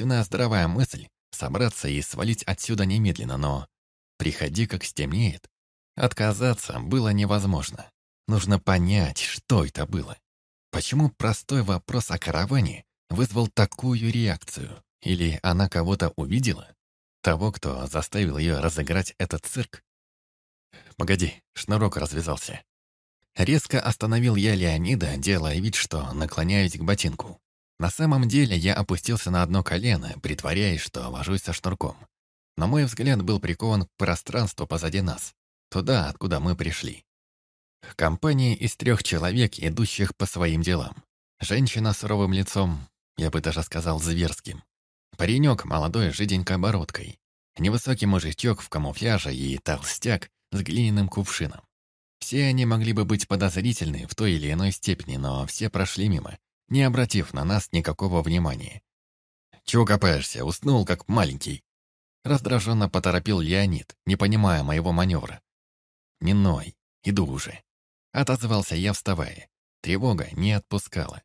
Единственная здравая мысль — собраться и свалить отсюда немедленно, но... Приходи, как стемнеет. Отказаться было невозможно. Нужно понять, что это было. Почему простой вопрос о караване вызвал такую реакцию? Или она кого-то увидела? Того, кто заставил ее разыграть этот цирк? Погоди, шнурок развязался. Резко остановил я Леонида, делая вид, что наклоняюсь к ботинку. На самом деле я опустился на одно колено, притворяясь, что вожусь со шнурком. Но мой взгляд был прикован к пространству позади нас, туда, откуда мы пришли. Компания из трех человек, идущих по своим делам. Женщина с суровым лицом, я бы даже сказал зверским. Паренек молодой, жиденькой бородкой. Невысокий мужичок в камуфляже и толстяк с глиняным кувшином. Все они могли бы быть подозрительны в той или иной степени, но все прошли мимо, не обратив на нас никакого внимания. «Чего копаешься? Уснул, как маленький?» Раздраженно поторопил Леонид, не понимая моего маневра. «Не ной, иду уже». Отозвался я, вставая. Тревога не отпускала.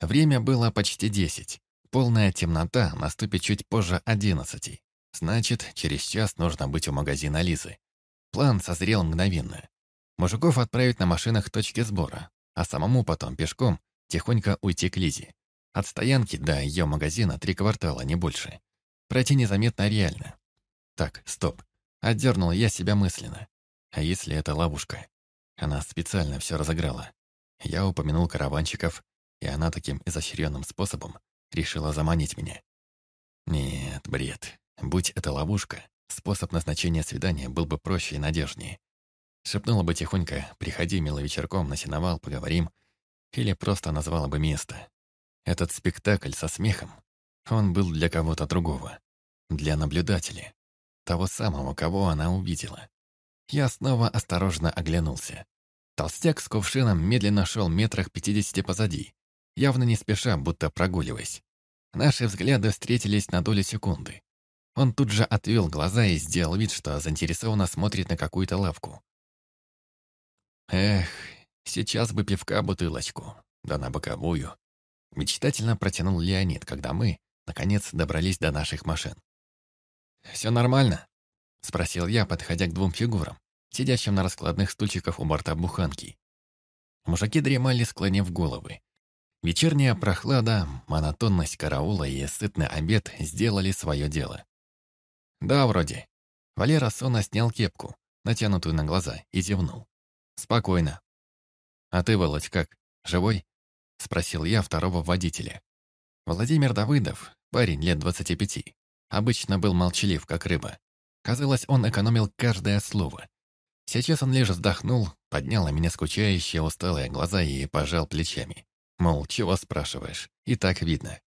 Время было почти десять. Полная темнота наступит чуть позже одиннадцати. Значит, через час нужно быть у магазина Лизы. План созрел мгновенно. Мужиков отправить на машинах точки сбора, а самому потом пешком тихонько уйти к Лизе. От стоянки до ее магазина три квартала, не больше. Пройти незаметно реально. Так, стоп. Отдернул я себя мысленно. А если это ловушка? Она специально все разыграла. Я упомянул караванщиков, и она таким изощренным способом решила заманить меня. Нет, бред. Будь это ловушка, способ назначения свидания был бы проще и надежнее. Шепнула бы тихонько «Приходи, милый вечерком, на сеновал, поговорим», или просто назвала бы место. Этот спектакль со смехом, он был для кого-то другого, для наблюдателя, того самого, кого она увидела. Я снова осторожно оглянулся. Толстяк с кувшином медленно шел метрах пятидесяти позади, явно не спеша, будто прогуливаясь. Наши взгляды встретились на долю секунды. Он тут же отвел глаза и сделал вид, что заинтересованно смотрит на какую-то лавку. Эх, сейчас бы пивка бутылочку, да на боковую. Мечтательно протянул Леонид, когда мы, наконец, добрались до наших машин. «Все нормально?» — спросил я, подходя к двум фигурам, сидящим на раскладных стульчиках у борта буханки. Мужики дремали, склонив головы. Вечерняя прохлада, монотонность караула и сытный обед сделали свое дело. «Да, вроде». Валера сонно снял кепку, натянутую на глаза, и зевнул. «Спокойно». «А ты, Володь, как, живой?» — спросил я второго водителя. Владимир Давыдов, парень лет 25, обычно был молчалив, как рыба. Казалось, он экономил каждое слово. Сейчас он лишь вздохнул, поднял на меня скучающие, усталые глаза и пожал плечами. Мол, чего спрашиваешь? И так видно.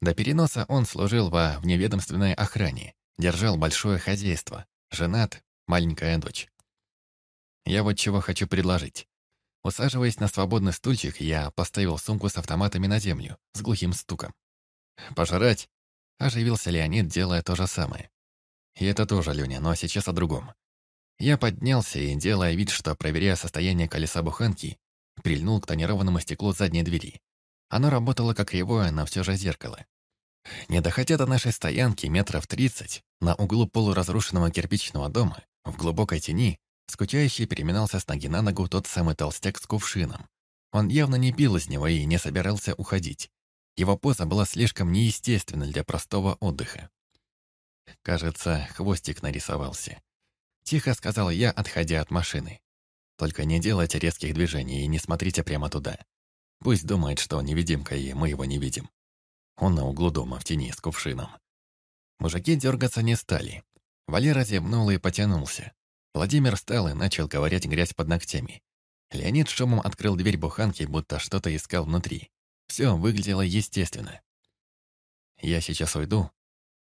До переноса он служил во вневедомственной охране, держал большое хозяйство, женат, маленькая дочь. Я вот чего хочу предложить. Усаживаясь на свободный стульчик, я поставил сумку с автоматами на землю, с глухим стуком. «Пожрать?» — оживился Леонид, делая то же самое. И это тоже, Леня, но сейчас о другом. Я поднялся и, делая вид, что проверяя состояние колеса буханки, прильнул к тонированному стеклу задней двери. Оно работало как кривое, но все же зеркало. Не доходя до нашей стоянки метров тридцать, на углу полуразрушенного кирпичного дома, в глубокой тени, Скучающий переминался с ноги на ногу тот самый толстяк с кувшином. Он явно не пил из него и не собирался уходить. Его поза была слишком неестественна для простого отдыха. Кажется, хвостик нарисовался. Тихо сказал я, отходя от машины. Только не делайте резких движений и не смотрите прямо туда. Пусть думает, что он невидимка, и мы его не видим. Он на углу дома в тени с кувшином. Мужики дергаться не стали. Валера зевнул и потянулся. Владимир встал и начал ковырять грязь под ногтями. Леонид шумом открыл дверь буханки, будто что-то искал внутри. Все выглядело естественно. «Я сейчас уйду,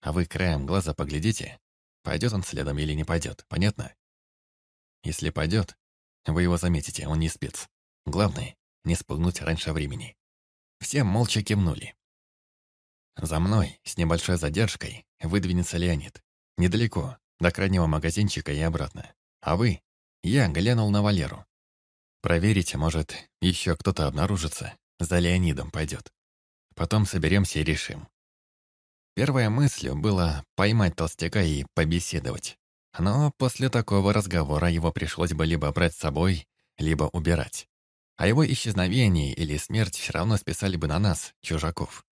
а вы краем глаза поглядите, пойдет он следом или не пойдет, понятно? Если пойдет, вы его заметите, он не спец. Главное, не спугнуть раньше времени». Все молча кивнули. За мной, с небольшой задержкой, выдвинется Леонид. Недалеко, до крайнего магазинчика и обратно. А вы? Я глянул на Валеру. Проверите, может, еще кто-то обнаружится. За Леонидом пойдет. Потом соберемся и решим. Первой мыслью было поймать толстяка и побеседовать. Но после такого разговора его пришлось бы либо брать с собой, либо убирать. А его исчезновение или смерть все равно списали бы на нас, чужаков.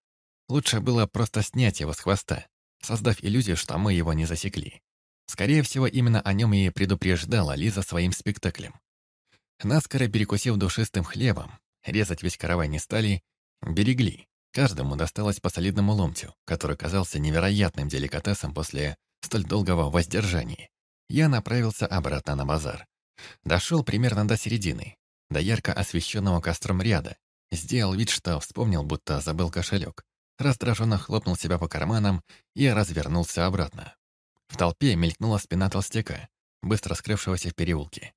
Лучше было просто снять его с хвоста, создав иллюзию, что мы его не засекли. Скорее всего, именно о нем и предупреждала Лиза своим спектаклем. Наскоро перекусив душистым хлебом, резать весь каравай не стали, берегли. Каждому досталось по солидному ломтю, который казался невероятным деликатесом после столь долгого воздержания. Я направился обратно на базар. Дошел примерно до середины, до ярко освещенного костром ряда. Сделал вид, что вспомнил, будто забыл кошелек. Раздраженно хлопнул себя по карманам и развернулся обратно. В толпе мелькнула спина толстяка, быстро скрывшегося в переулке.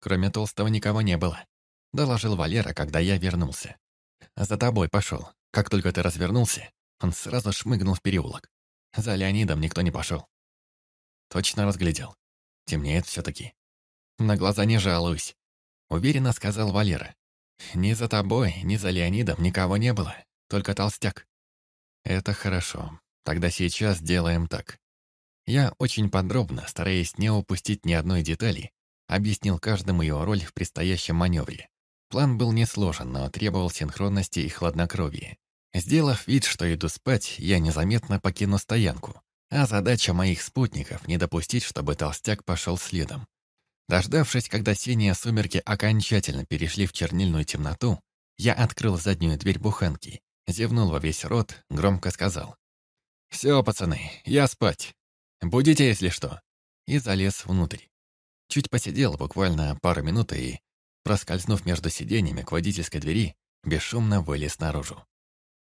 Кроме толстого никого не было. Доложил Валера, когда я вернулся. За тобой пошел. Как только ты развернулся, он сразу шмыгнул в переулок. За Леонидом никто не пошел. Точно разглядел. Темнеет все-таки. На глаза не жалуюсь. Уверенно сказал Валера. Ни за тобой, ни за Леонидом никого не было. Только толстяк. Это хорошо. Тогда сейчас делаем так. Я очень подробно, стараясь не упустить ни одной детали, объяснил каждому его роль в предстоящем маневре. План был несложен, но требовал синхронности и хладнокровия. Сделав вид, что иду спать, я незаметно покину стоянку, а задача моих спутников — не допустить, чтобы толстяк пошел следом. Дождавшись, когда синие сумерки окончательно перешли в чернильную темноту, я открыл заднюю дверь буханки, зевнул во весь рот, громко сказал. «Все, пацаны, я спать. Будете, если что». И залез внутрь. Чуть посидел буквально пару минут и, проскользнув между сиденьями к водительской двери, бесшумно вылез наружу.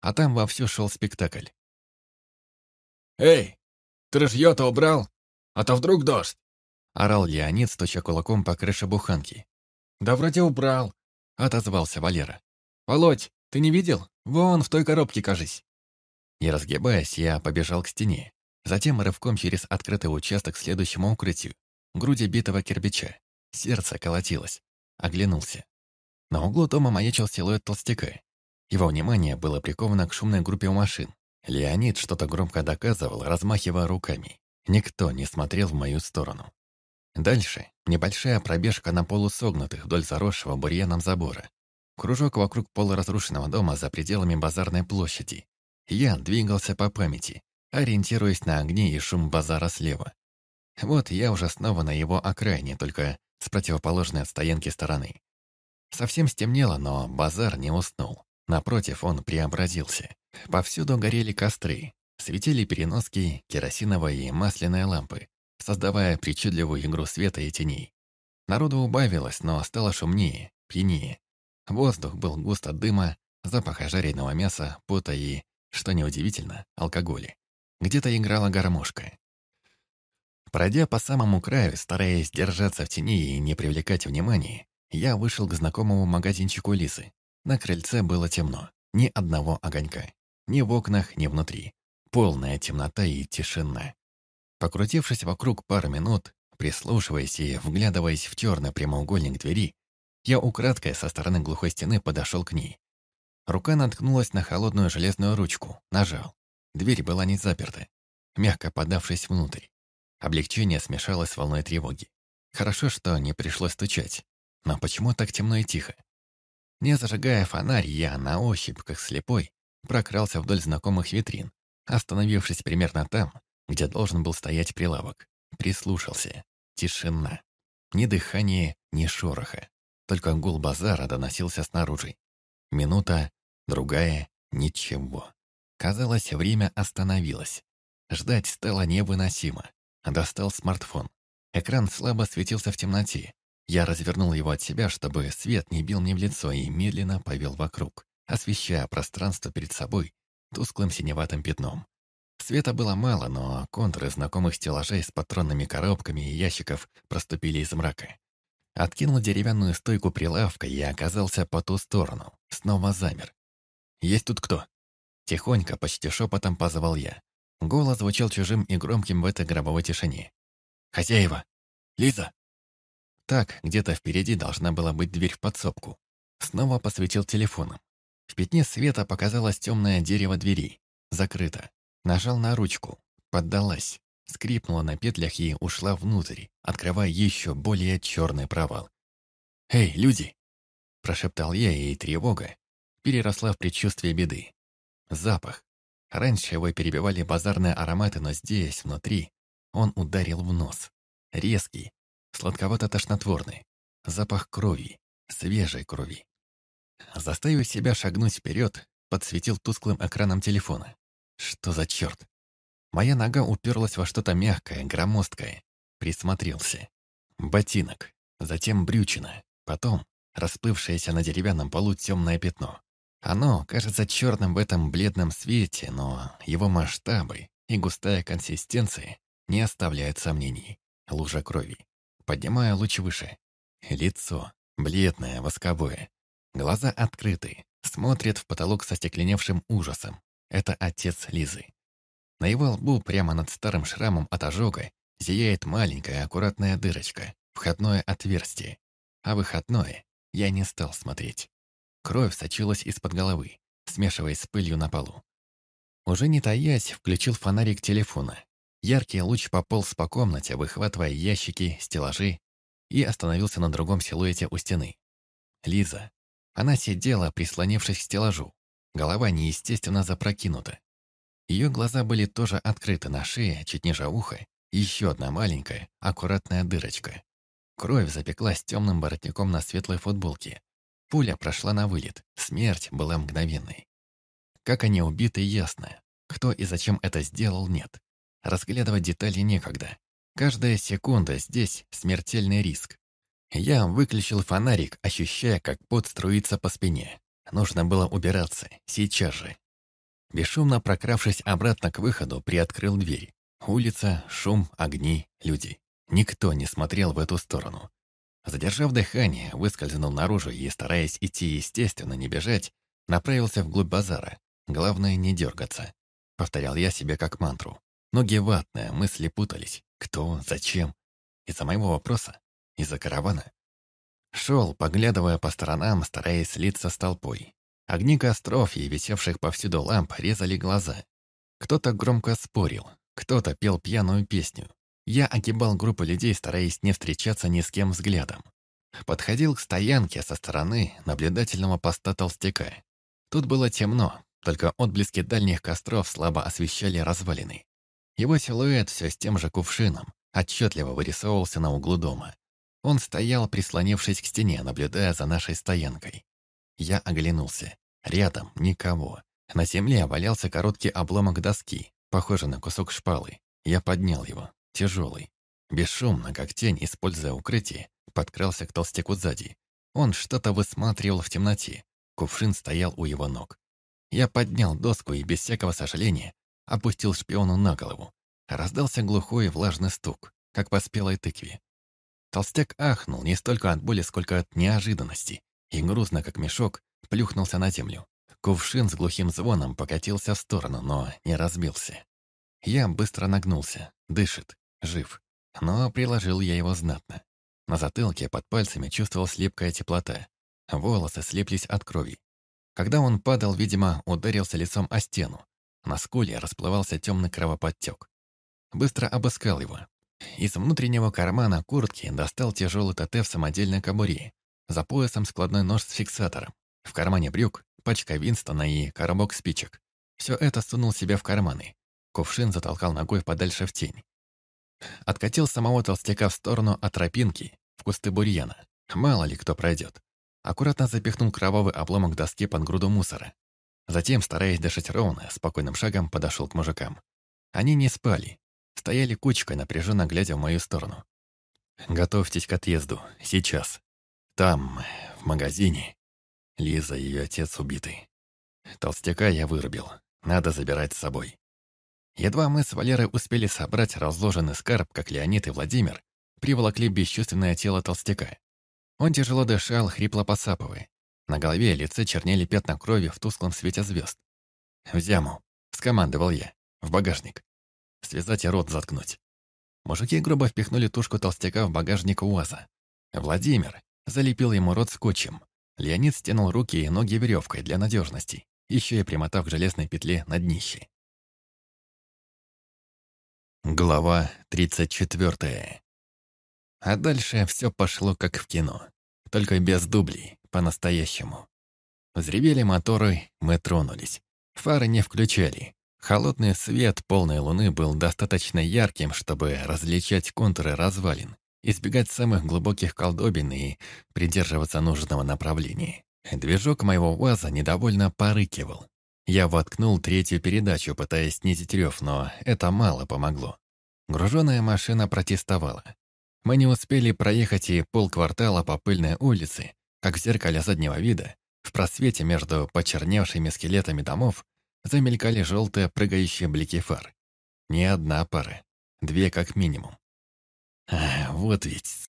А там вовсю шел спектакль. «Эй, ты ружье-то убрал? А то вдруг дождь!» Орал Леонид, стуча кулаком по крыше буханки. «Да вроде убрал», — отозвался Валера. «Володь, ты не видел? Вон, в той коробке, кажись». Не разгибаясь, я побежал к стене. Затем рывком через открытый участок к следующему укрытию, груди битого кирпича. Сердце колотилось. Оглянулся. На углу дома маячил силуэт толстяка. Его внимание было приковано к шумной группе машин. Леонид что-то громко доказывал, размахивая руками. Никто не смотрел в мою сторону. Дальше небольшая пробежка на полусогнутых вдоль заросшего бурьяном забора. Кружок вокруг полуразрушенного дома за пределами базарной площади. Я двигался по памяти, ориентируясь на огни и шум базара слева. Вот я уже снова на его окраине, только с противоположной от стоянки стороны. Совсем стемнело, но базар не уснул. Напротив, он преобразился. Повсюду горели костры, светили переноски, керосиновые и масляные лампы, создавая причудливую игру света и теней. Народу убавилось, но стало шумнее, пьянее. Воздух был густ от дыма, запаха жареного мяса, пота и, что неудивительно, алкоголя. Где-то играла гармошка. Пройдя по самому краю, стараясь держаться в тени и не привлекать внимания, я вышел к знакомому магазинчику Лисы. На крыльце было темно, ни одного огонька. Ни в окнах, ни внутри. Полная темнота и тишина. Покрутившись вокруг пару минут, прислушиваясь и вглядываясь в черный прямоугольник двери, я украдкой со стороны глухой стены подошел к ней. Рука наткнулась на холодную железную ручку, нажал. Дверь была не заперта, мягко подавшись внутрь. Облегчение смешалось с волной тревоги. Хорошо, что не пришлось стучать. Но почему так темно и тихо? Не зажигая фонарь, я на ощупь, как слепой, прокрался вдоль знакомых витрин, остановившись примерно там, где должен был стоять прилавок. Прислушался. Тишина. Ни дыхания, ни шороха. Только гул базара доносился снаружи. Минута, другая, ничего. Казалось, время остановилось. Ждать стало невыносимо. Достал смартфон. Экран слабо светился в темноте. Я развернул его от себя, чтобы свет не бил мне в лицо и медленно повел вокруг, освещая пространство перед собой тусклым синеватым пятном. Света было мало, но контуры знакомых стеллажей с патронными коробками и ящиков проступили из мрака. Откинул деревянную стойку прилавка и оказался по ту сторону. Снова замер. «Есть тут кто?» Тихонько, почти шепотом позвал я. Голос звучал чужим и громким в этой гробовой тишине. «Хозяева! Лиза!» Так, где-то впереди должна была быть дверь в подсобку. Снова посветил телефоном. В пятне света показалось темное дерево двери. Закрыто. Нажал на ручку, поддалась, скрипнула на петлях и ушла внутрь, открывая еще более черный провал. «Эй, люди!» – прошептал я, и тревога переросла в предчувствие беды. Запах. Раньше его перебивали базарные ароматы, но здесь, внутри, он ударил в нос. Резкий, сладковато-тошнотворный. Запах крови, свежей крови. Заставив себя шагнуть вперед, подсветил тусклым экраном телефона. Что за черт? Моя нога уперлась во что-то мягкое, громоздкое. Присмотрелся. Ботинок, затем брючина, потом расплывшееся на деревянном полу темное пятно. Оно кажется черным в этом бледном свете, но его масштабы и густая консистенция не оставляют сомнений. Лужа крови. Поднимаю луч выше. Лицо. Бледное, восковое. Глаза открыты. Смотрит в потолок со стекленевшим ужасом. Это отец Лизы. На его лбу, прямо над старым шрамом от ожога, зияет маленькая аккуратная дырочка, входное отверстие. А выходное я не стал смотреть. Кровь сочилась из-под головы, смешиваясь с пылью на полу. Уже не таясь, включил фонарик телефона. Яркий луч пополз по комнате, выхватывая ящики, стеллажи, и остановился на другом силуэте у стены. Лиза. Она сидела, прислонившись к стеллажу. Голова неестественно запрокинута. Ее глаза были тоже открыты на шее, чуть ниже уха, еще одна маленькая, аккуратная дырочка. Кровь запеклась темным воротником на светлой футболке. Пуля прошла на вылет, смерть была мгновенной. Как они убиты, ясно. Кто и зачем это сделал, нет. Разглядывать детали некогда. Каждая секунда здесь смертельный риск. Я выключил фонарик, ощущая, как пот струится по спине. Нужно было убираться, сейчас же. Бесшумно прокравшись обратно к выходу, приоткрыл дверь. Улица, шум, огни, люди. Никто не смотрел в эту сторону. Задержав дыхание, выскользнул наружу и, стараясь идти естественно, не бежать, направился вглубь базара. Главное, не дергаться. Повторял я себе как мантру. Ноги ватные, мысли путались. Кто, зачем? Из-за моего вопроса? Из-за каравана? Шел, поглядывая по сторонам, стараясь слиться с толпой. Огни костров и висевших повсюду ламп резали глаза. Кто-то громко спорил, кто-то пел пьяную песню. Я огибал группу людей, стараясь не встречаться ни с кем взглядом. Подходил к стоянке со стороны наблюдательного поста толстяка. Тут было темно, только отблески дальних костров слабо освещали развалины. Его силуэт все с тем же кувшином отчетливо вырисовывался на углу дома. Он стоял, прислонившись к стене, наблюдая за нашей стоянкой. Я оглянулся. Рядом никого. На земле валялся короткий обломок доски, похожий на кусок шпалы. Я поднял его тяжелый. Бесшумно, как тень, используя укрытие, подкрался к толстяку сзади. Он что-то высматривал в темноте. Кувшин стоял у его ног. Я поднял доску и без всякого сожаления опустил шпиону на голову. Раздался глухой влажный стук, как по спелой тыкве. Толстяк ахнул не столько от боли, сколько от неожиданности, и грустно, как мешок, плюхнулся на землю. Кувшин с глухим звоном покатился в сторону, но не разбился. Я быстро нагнулся, дышит, жив. Но приложил я его знатно. На затылке под пальцами чувствовал слепкая теплота. Волосы слеплись от крови. Когда он падал, видимо, ударился лицом о стену. На скуле расплывался темный кровоподтек. Быстро обыскал его. Из внутреннего кармана куртки достал тяжелый ТТ в самодельной кобуре. За поясом складной нож с фиксатором. В кармане брюк пачка Винстона и коробок спичек. Все это сунул себе в карманы. Кувшин затолкал ногой подальше в тень. Откатил самого толстяка в сторону от тропинки, в кусты бурьяна. Мало ли кто пройдет. Аккуратно запихнул кровавый обломок доски под груду мусора. Затем, стараясь дышать ровно, спокойным шагом подошел к мужикам. Они не спали. Стояли кучкой, напряженно глядя в мою сторону. «Готовьтесь к отъезду. Сейчас. Там, в магазине, Лиза и ее отец убиты. Толстяка я вырубил. Надо забирать с собой. Едва мы с Валерой успели собрать разложенный скарб, как Леонид и Владимир приволокли бесчувственное тело толстяка. Он тяжело дышал, хрипло посапывая. На голове и лице чернели пятна крови в тусклом свете звезд. «В зяму», — скомандовал я, — «в багажник. Связать и рот заткнуть». Мужики грубо впихнули тушку толстяка в багажник УАЗа. Владимир залепил ему рот скотчем. Леонид стянул руки и ноги веревкой для надежности, еще и примотав к железной петле на днище. Глава 34. А дальше все пошло как в кино. Только без дублей, по-настоящему. Взревели моторы, мы тронулись. Фары не включали. Холодный свет полной луны был достаточно ярким, чтобы различать контуры развалин, избегать самых глубоких колдобин и придерживаться нужного направления. Движок моего УАЗа недовольно порыкивал. Я воткнул третью передачу, пытаясь снизить рев, но это мало помогло. Груженная машина протестовала. Мы не успели проехать и полквартала по пыльной улице, как в зеркале заднего вида, в просвете между почерневшими скелетами домов, замелькали желтые прыгающие блики фар. Не одна пара, две как минимум. А, вот ведь.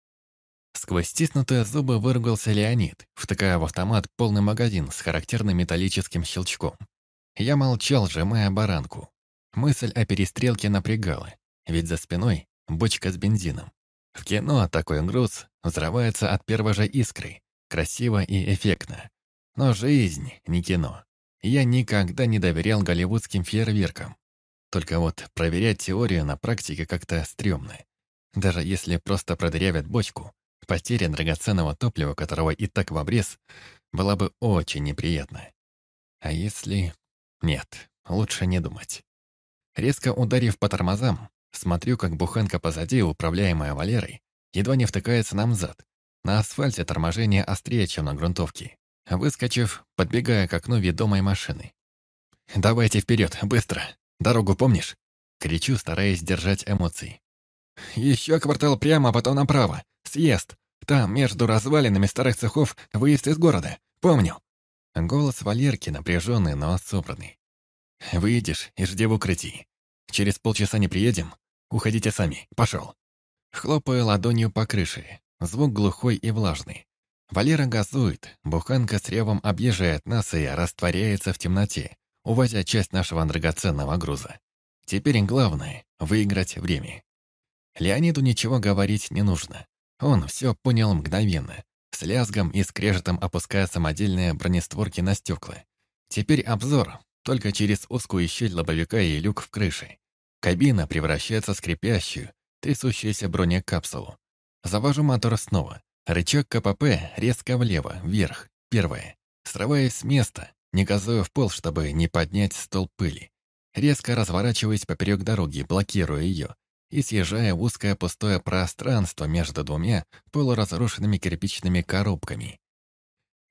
Сквозь стиснутые зубы выругался Леонид, втыкая в автомат полный магазин с характерным металлическим щелчком. Я молчал, сжимая баранку. Мысль о перестрелке напрягала, ведь за спиной бочка с бензином. В кино такой груз взрывается от первой же искры, красиво и эффектно. Но жизнь не кино. Я никогда не доверял голливудским фейерверкам. Только вот проверять теорию на практике как-то стрёмно. Даже если просто продырявят бочку, потеря драгоценного топлива, которого и так в обрез, была бы очень неприятна. А если... Нет, лучше не думать. Резко ударив по тормозам, смотрю, как буханка позади, управляемая Валерой, едва не втыкается нам зад. На асфальте торможение острее, чем на грунтовке. Выскочив, подбегая к окну ведомой машины. «Давайте вперед, быстро! Дорогу помнишь?» Кричу, стараясь держать эмоции. «Еще квартал прямо, а потом направо. Съезд. Там, между развалинами старых цехов, выезд из города. Помню». Голос Валерки напряженный, но собранный. «Выйдешь и жди в укрытии. Через полчаса не приедем? Уходите сами. Пошел». Хлопаю ладонью по крыше. Звук глухой и влажный. Валера газует, буханка с ревом объезжает нас и растворяется в темноте, увозя часть нашего драгоценного груза. Теперь главное — выиграть время. Леониду ничего говорить не нужно. Он все понял мгновенно. С лязгом и скрежетом опуская самодельные бронестворки на стекла. Теперь обзор только через узкую щель лобовика и люк в крыше. Кабина превращается в скрипящую, трясущуюся бронекапсулу. Завожу мотор снова. Рычаг КПП резко влево, вверх, первое. Срываясь с места, не газуя в пол, чтобы не поднять стол пыли. Резко разворачиваясь поперек дороги, блокируя ее, и съезжая в узкое пустое пространство между двумя полуразрушенными кирпичными коробками.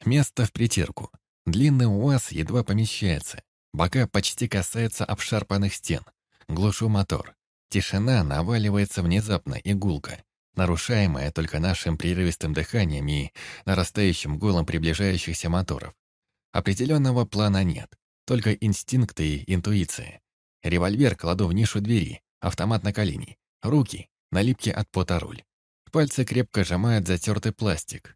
Место в притирку. Длинный УАЗ едва помещается. Бока почти касаются обшарпанных стен. Глушу мотор. Тишина наваливается внезапно и гулко нарушаемая только нашим прерывистым дыханием и нарастающим гулом приближающихся моторов. Определенного плана нет, только инстинкты и интуиция. Револьвер кладу в нишу двери, автомат на колени, руки, налипки от пота руль. Пальцы крепко сжимают затертый пластик.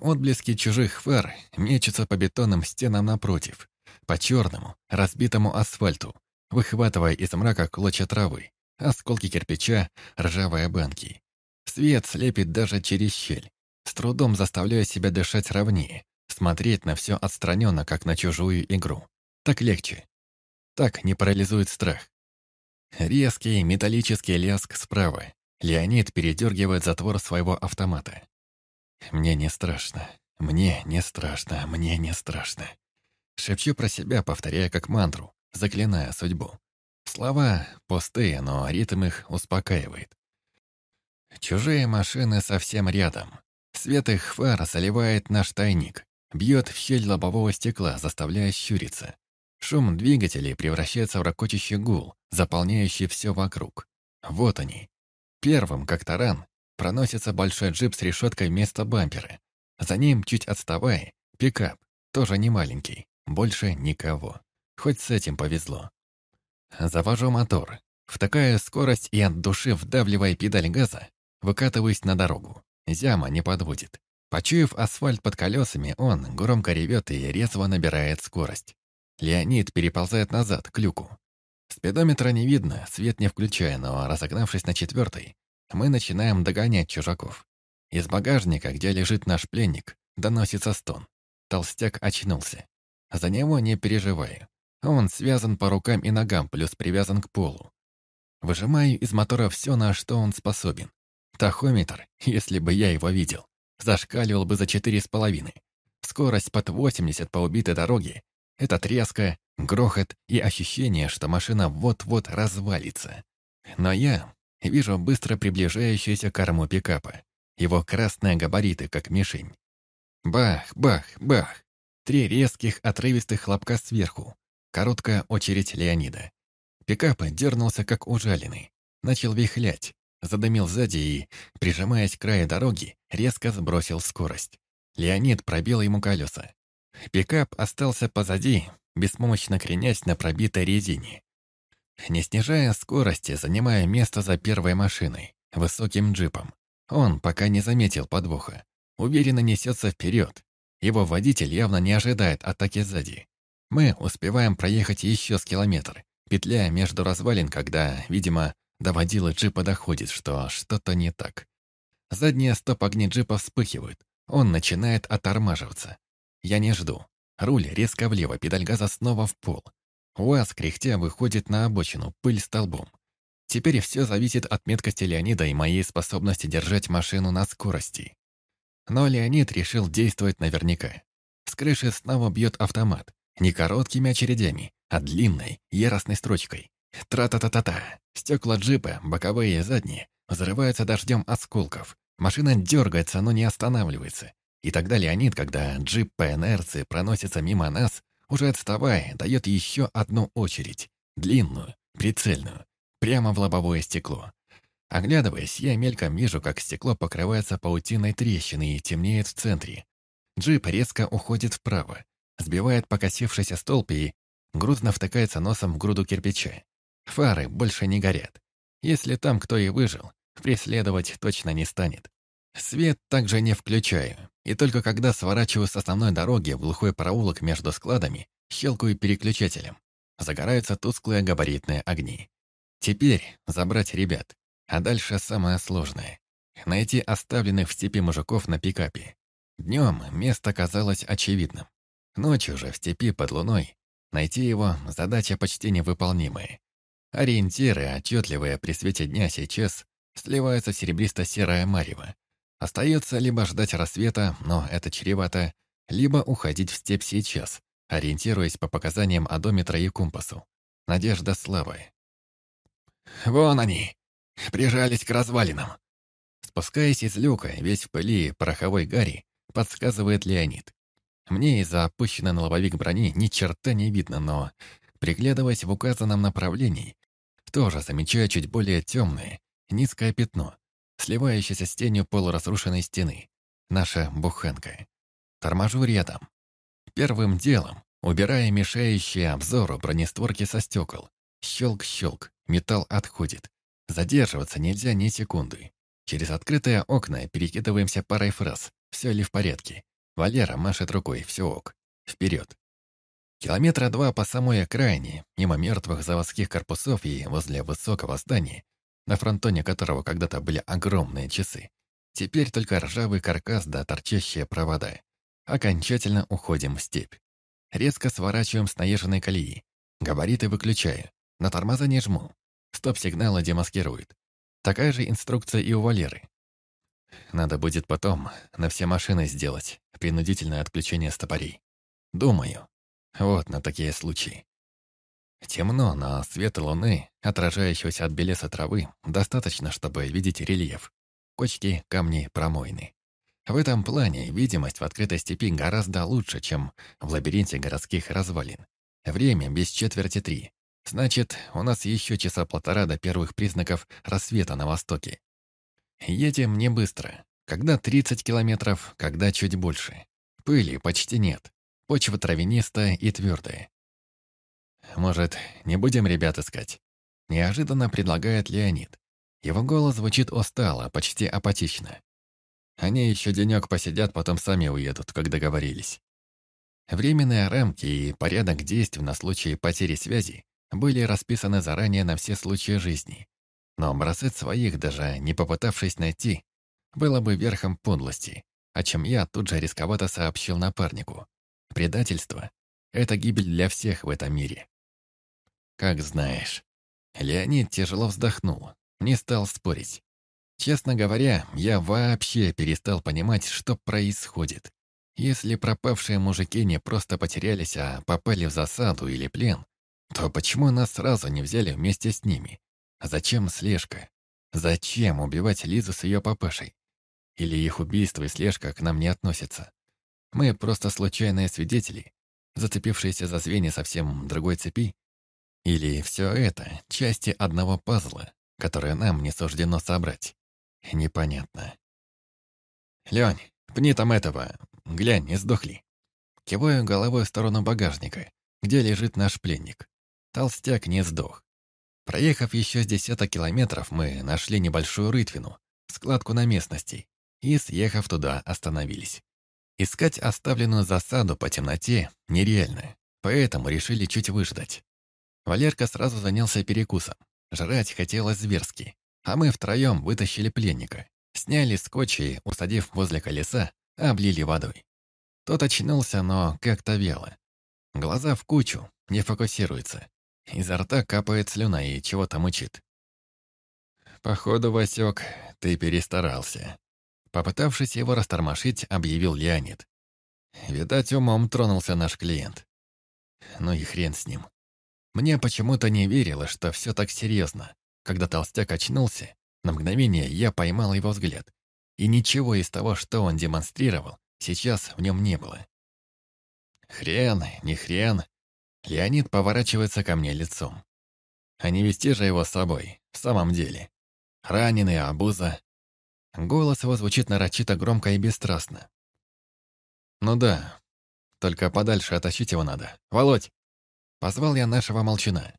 Отблески чужих фар мечутся по бетонным стенам напротив, по черному, разбитому асфальту, выхватывая из мрака клочья травы, осколки кирпича, ржавые банки. Свет слепит даже через щель. С трудом заставляю себя дышать ровнее, смотреть на все отстраненно, как на чужую игру. Так легче. Так не парализует страх. Резкий металлический лязг справа. Леонид передергивает затвор своего автомата. «Мне не страшно. Мне не страшно. Мне не страшно». Шепчу про себя, повторяя как мантру, заклиная судьбу. Слова пустые, но ритм их успокаивает. Чужие машины совсем рядом. Свет их фар заливает наш тайник, бьет в щель лобового стекла, заставляя щуриться. Шум двигателей превращается в ракочащий гул, заполняющий все вокруг. Вот они. Первым, как таран, проносится большой джип с решеткой вместо бампера. За ним, чуть отставая, пикап, тоже не маленький, больше никого. Хоть с этим повезло. Завожу мотор. В такая скорость и от души вдавливая педаль газа, Выкатываюсь на дорогу. Зяма не подводит. Почуяв асфальт под колесами, он громко ревет и резво набирает скорость. Леонид переползает назад, к люку. Спидометра не видно, свет не включая, но разогнавшись на четвертой, мы начинаем догонять чужаков. Из багажника, где лежит наш пленник, доносится стон. Толстяк очнулся. За него не переживаю. Он связан по рукам и ногам, плюс привязан к полу. Выжимаю из мотора все, на что он способен. Тахометр, если бы я его видел, зашкаливал бы за четыре с половиной. Скорость под 80 по убитой дороге — это треска, грохот и ощущение, что машина вот-вот развалится. Но я вижу быстро приближающуюся корму пикапа. Его красные габариты, как мишень. Бах, бах, бах. Три резких, отрывистых хлопка сверху. Короткая очередь Леонида. Пикап дернулся, как ужаленный. Начал вихлять, задымил сзади и, прижимаясь к краю дороги, резко сбросил скорость. Леонид пробил ему колеса. Пикап остался позади, беспомощно кренясь на пробитой резине. Не снижая скорости, занимая место за первой машиной, высоким джипом. Он пока не заметил подвоха. Уверенно несется вперед. Его водитель явно не ожидает атаки сзади. Мы успеваем проехать еще с километр, петляя между развалин, когда, видимо, до водила джипа доходит, что что-то не так. Задние стоп-огни джипа вспыхивают. Он начинает оттормаживаться. Я не жду. Руль резко влево, педаль газа снова в пол. УАЗ, кряхтя, выходит на обочину, пыль столбом. Теперь все зависит от меткости Леонида и моей способности держать машину на скорости. Но Леонид решил действовать наверняка. С крыши снова бьет автомат. Не короткими очередями, а длинной, яростной строчкой. Тра-та-та-та-та. Стекла джипа, боковые и задние, взрываются дождем осколков. Машина дергается, но не останавливается. И тогда Леонид, когда джип по инерции проносится мимо нас, уже отставая, дает еще одну очередь. Длинную, прицельную, прямо в лобовое стекло. Оглядываясь, я мельком вижу, как стекло покрывается паутиной трещины и темнеет в центре. Джип резко уходит вправо, сбивает покосившийся столб и грузно втыкается носом в груду кирпича. Фары больше не горят. Если там кто и выжил, преследовать точно не станет. Свет также не включаю, и только когда сворачиваю с основной дороги в глухой проулок между складами, щелкаю переключателем. Загораются тусклые габаритные огни. Теперь забрать ребят, а дальше самое сложное — найти оставленных в степи мужиков на пикапе. Днем место казалось очевидным. Ночью же в степи под луной найти его — задача почти невыполнимая. Ориентиры, отчетливые при свете дня сейчас, сливаются в серебристо-серое марево. Остается либо ждать рассвета, но это чревато, либо уходить в степь сейчас, ориентируясь по показаниям одометра и компасу. Надежда слабая. «Вон они! Прижались к развалинам!» Спускаясь из люка, весь в пыли пороховой гари, подсказывает Леонид. Мне из-за опущенной на лобовик брони ни черта не видно, но, приглядываясь в указанном направлении, тоже замечаю чуть более темное, низкое пятно, сливающееся с тенью полуразрушенной стены. Наша буханка. Торможу рядом. Первым делом, убирая мешающие обзору бронестворки со стекол. Щелк-щелк, металл отходит. Задерживаться нельзя ни секунды. Через открытые окна перекидываемся парой фраз. Все ли в порядке? Валера машет рукой, все ок. Вперед. Километра два по самой окраине, мимо мертвых заводских корпусов и возле высокого здания, на фронтоне которого когда-то были огромные часы. Теперь только ржавый каркас да торчащие провода. Окончательно уходим в степь. Резко сворачиваем с наезженной колеи. Габариты выключаю. На тормоза не жму. Стоп-сигналы демаскируют. Такая же инструкция и у Валеры. Надо будет потом на все машины сделать принудительное отключение стопорей. Думаю. Вот на такие случаи. Темно, но света луны, отражающегося от белеса травы, достаточно, чтобы видеть рельеф. Кочки, камни, промойны. В этом плане видимость в открытой степи гораздо лучше, чем в лабиринте городских развалин. Время без четверти три. Значит, у нас еще часа полтора до первых признаков рассвета на востоке. Едем не быстро. Когда 30 километров, когда чуть больше. Пыли почти нет. Почва травянистая и твердая. «Может, не будем ребят искать?» Неожиданно предлагает Леонид. Его голос звучит устало, почти апатично. Они еще денек посидят, потом сами уедут, как договорились. Временные рамки и порядок действий на случай потери связи были расписаны заранее на все случаи жизни. Но образец своих, даже не попытавшись найти, было бы верхом подлости, о чем я тут же рисковато сообщил напарнику. Предательство — это гибель для всех в этом мире. Как знаешь. Леонид тяжело вздохнул, не стал спорить. Честно говоря, я вообще перестал понимать, что происходит. Если пропавшие мужики не просто потерялись, а попали в засаду или плен, то почему нас сразу не взяли вместе с ними? Зачем слежка? Зачем убивать Лизу с ее папашей? Или их убийство и слежка к нам не относятся? Мы просто случайные свидетели, зацепившиеся за звенья совсем другой цепи? Или все это части одного пазла, которое нам не суждено собрать? Непонятно. «Лень, пни там этого, глянь, не сдохли». Киваю головой в сторону багажника, где лежит наш пленник. Толстяк не сдох. Проехав еще с десяток километров, мы нашли небольшую рытвину, складку на местности, и, съехав туда, остановились. Искать оставленную засаду по темноте нереально, поэтому решили чуть выждать. Валерка сразу занялся перекусом. Жрать хотелось зверски, а мы втроем вытащили пленника, сняли скотч и, усадив возле колеса, облили водой. Тот очнулся, но как-то вяло. Глаза в кучу, не фокусируются. Изо рта капает слюна и чего-то мучит. «Походу, Васек, ты перестарался». Попытавшись его растормошить, объявил Леонид. Видать, умом тронулся наш клиент. Ну и хрен с ним. Мне почему-то не верилось, что все так серьезно. Когда толстяк очнулся, на мгновение я поймал его взгляд. И ничего из того, что он демонстрировал, сейчас в нем не было. Хрен, не хрен, Леонид поворачивается ко мне лицом. А не вести же его с собой, в самом деле. Раненый, обуза. Голос его звучит нарочито громко и бесстрастно. Ну да, только подальше оттащить его надо. Володь! Позвал я нашего молчана.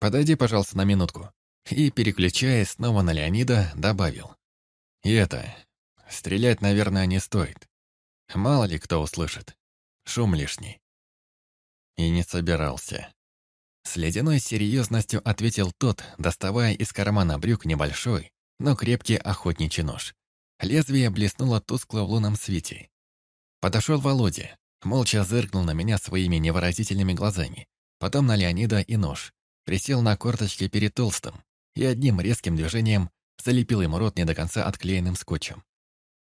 Подойди, пожалуйста, на минутку. И, переключаясь снова на Леонида, добавил. И это, стрелять, наверное, не стоит. Мало ли кто услышит. Шум лишний. И не собирался. С ледяной серьезностью ответил тот, доставая из кармана брюк небольшой, но крепкий охотничий нож. Лезвие блеснуло тускло в лунном свете. Подошел Володя, молча зыркнул на меня своими невыразительными глазами, потом на Леонида и нож, присел на корточки перед толстым и одним резким движением залепил ему рот не до конца отклеенным скотчем.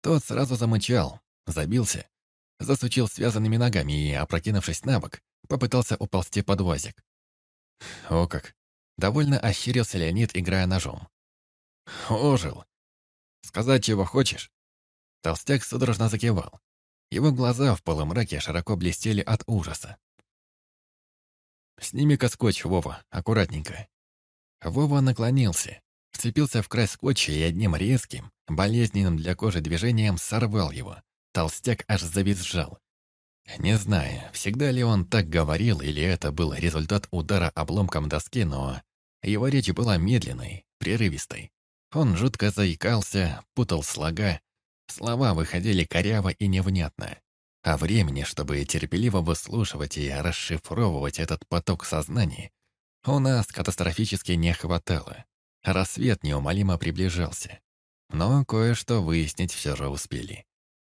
Тот сразу замычал, забился, засучил связанными ногами и, опрокинувшись на бок, попытался уползти под вазик. О как! Довольно ощерился Леонид, играя ножом. Ожил. Сказать, чего хочешь? Толстяк судорожно закивал. Его глаза в полумраке широко блестели от ужаса. «Сними-ка скотч, Вова, аккуратненько». Вова наклонился, вцепился в край скотча и одним резким, болезненным для кожи движением сорвал его. Толстяк аж завизжал. Не знаю, всегда ли он так говорил, или это был результат удара обломком доски, но его речь была медленной, прерывистой. Он жутко заикался, путал слога, слова выходили коряво и невнятно. А времени, чтобы терпеливо выслушивать и расшифровывать этот поток сознания, у нас катастрофически не хватало. Рассвет неумолимо приближался. Но кое-что выяснить все же успели.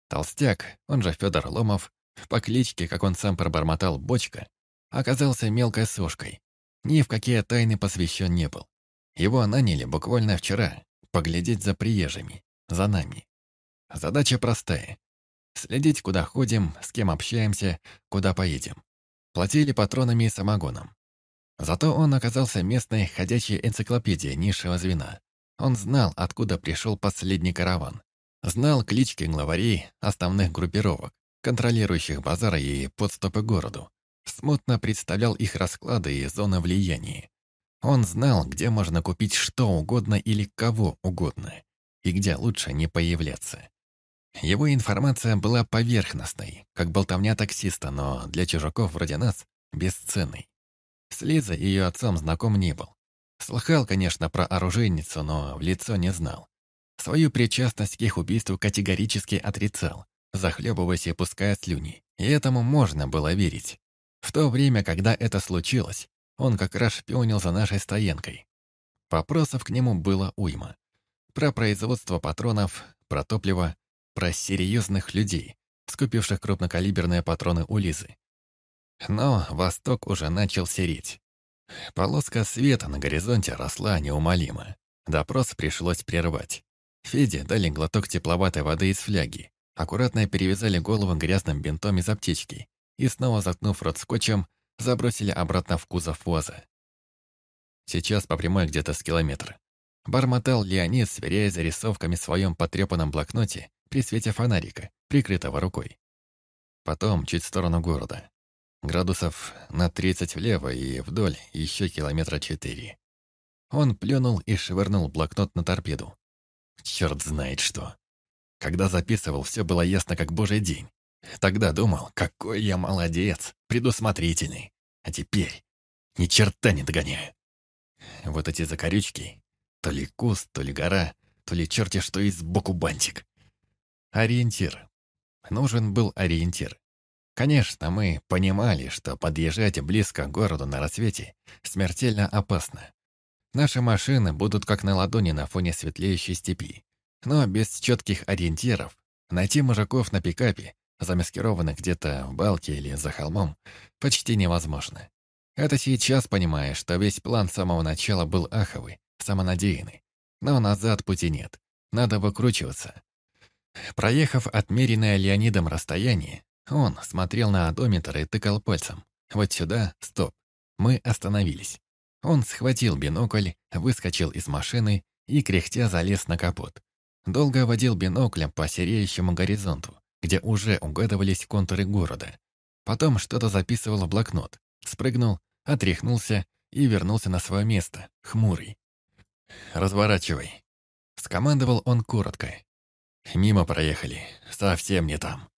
Толстяк, он же Федор Ломов, по кличке, как он сам пробормотал, Бочка, оказался мелкой сошкой. Ни в какие тайны посвящен не был. Его наняли буквально вчера, поглядеть за приезжими, за нами. Задача простая. Следить, куда ходим, с кем общаемся, куда поедем. Платили патронами и самогоном. Зато он оказался местной ходячей энциклопедией низшего звена. Он знал, откуда пришел последний караван. Знал клички главарей основных группировок контролирующих базары и подступы к городу. Смутно представлял их расклады и зоны влияния. Он знал, где можно купить что угодно или кого угодно, и где лучше не появляться. Его информация была поверхностной, как болтовня таксиста, но для чужаков вроде нас – бесценной. С Лизой ее отцом знаком не был. Слыхал, конечно, про оружейницу, но в лицо не знал. Свою причастность к их убийству категорически отрицал, захлебываясь и пуская слюни. И этому можно было верить. В то время, когда это случилось, он как раз шпионил за нашей стоянкой. Вопросов к нему было уйма. Про производство патронов, про топливо, про серьезных людей, скупивших крупнокалиберные патроны у Лизы. Но Восток уже начал сереть. Полоска света на горизонте росла неумолимо. Допрос пришлось прервать. Феде дали глоток тепловатой воды из фляги, аккуратно перевязали голову грязным бинтом из аптечки и, снова заткнув рот скотчем, забросили обратно в кузов воза. Сейчас по прямой где-то с километра. Бормотал Леонид, сверяя зарисовками в своем потрепанном блокноте при свете фонарика, прикрытого рукой. Потом чуть в сторону города. Градусов на 30 влево и вдоль еще километра четыре. Он плюнул и швырнул блокнот на торпеду. Черт знает что. Когда записывал, все было ясно как божий день. Тогда думал, какой я молодец, предусмотрительный. А теперь ни черта не догоняю. Вот эти закорючки, то ли куст, то ли гора, то ли черти что из сбоку бантик. Ориентир. Нужен был ориентир. Конечно, мы понимали, что подъезжать близко к городу на рассвете смертельно опасно. Наши машины будут как на ладони на фоне светлеющей степи. Но без четких ориентиров найти мужиков на пикапе, замаскированных где-то в балке или за холмом, почти невозможно. Это сейчас понимаешь, что весь план с самого начала был аховый, самонадеянный. Но назад пути нет. Надо выкручиваться. Проехав отмеренное Леонидом расстояние, он смотрел на одометр и тыкал пальцем. Вот сюда, стоп. Мы остановились. Он схватил бинокль, выскочил из машины и, кряхтя, залез на капот. Долго водил биноклем по сереющему горизонту, где уже угадывались контуры города. Потом что-то записывал в блокнот, спрыгнул, отряхнулся и вернулся на свое место, хмурый. «Разворачивай», — скомандовал он коротко. Мимо проехали, совсем не там.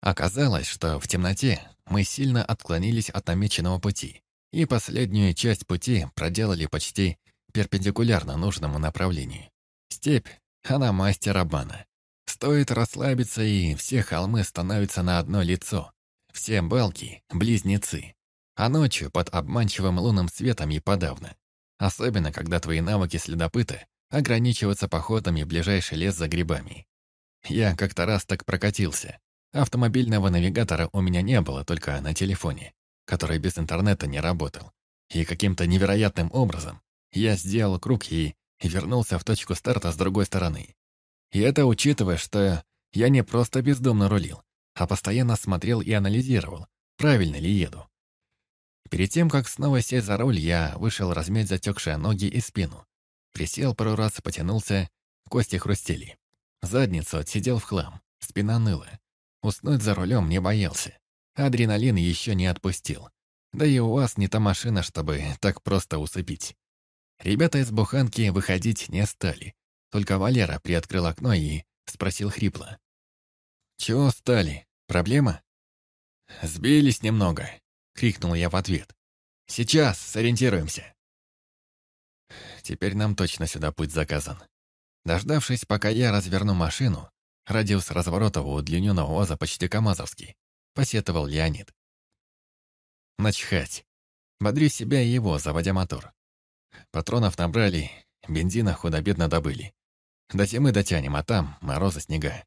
Оказалось, что в темноте мы сильно отклонились от намеченного пути, и последнюю часть пути проделали почти перпендикулярно нужному направлению. Степь, она мастер обмана. Стоит расслабиться, и все холмы становятся на одно лицо. Все балки — близнецы. А ночью под обманчивым лунным светом и подавно. Особенно, когда твои навыки следопыта ограничиваются походами в ближайший лес за грибами. Я как-то раз так прокатился. Автомобильного навигатора у меня не было, только на телефоне который без интернета не работал. И каким-то невероятным образом я сделал круг и вернулся в точку старта с другой стороны. И это учитывая, что я не просто бездумно рулил, а постоянно смотрел и анализировал, правильно ли еду. Перед тем, как снова сесть за руль, я вышел размять затекшие ноги и спину. Присел пару раз, потянулся, кости хрустели. Задницу отсидел в хлам, спина ныла. Уснуть за рулем не боялся. Адреналин еще не отпустил. Да и у вас не та машина, чтобы так просто усыпить. Ребята из буханки выходить не стали. Только Валера приоткрыл окно и спросил хрипло. «Чего стали? Проблема?» «Сбились немного», — крикнул я в ответ. «Сейчас сориентируемся». Теперь нам точно сюда путь заказан. Дождавшись, пока я разверну машину, радиус разворота у удлиненного УАЗа почти КамАЗовский, посетовал Леонид. Начхать. Бодрю себя и его, заводя мотор. Патронов набрали, бензина худо-бедно добыли. До зимы дотянем, а там морозы, снега.